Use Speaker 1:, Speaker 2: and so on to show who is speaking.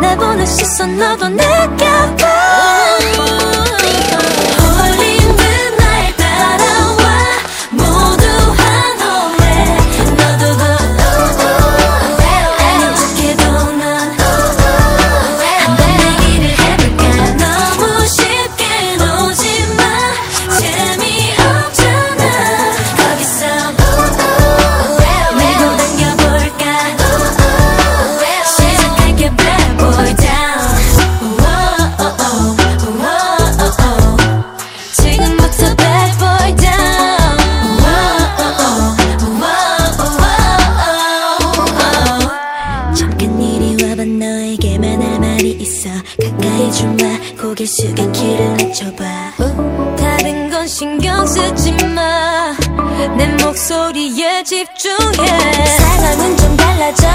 Speaker 1: 내 보는 시선 너도 느껴 봐 가까이 좀 와. 고개 숙여 귀를 낮춰봐. 다른 건 신경 쓰지 마 내 목소리에 집중해. 상황은 좀 달라져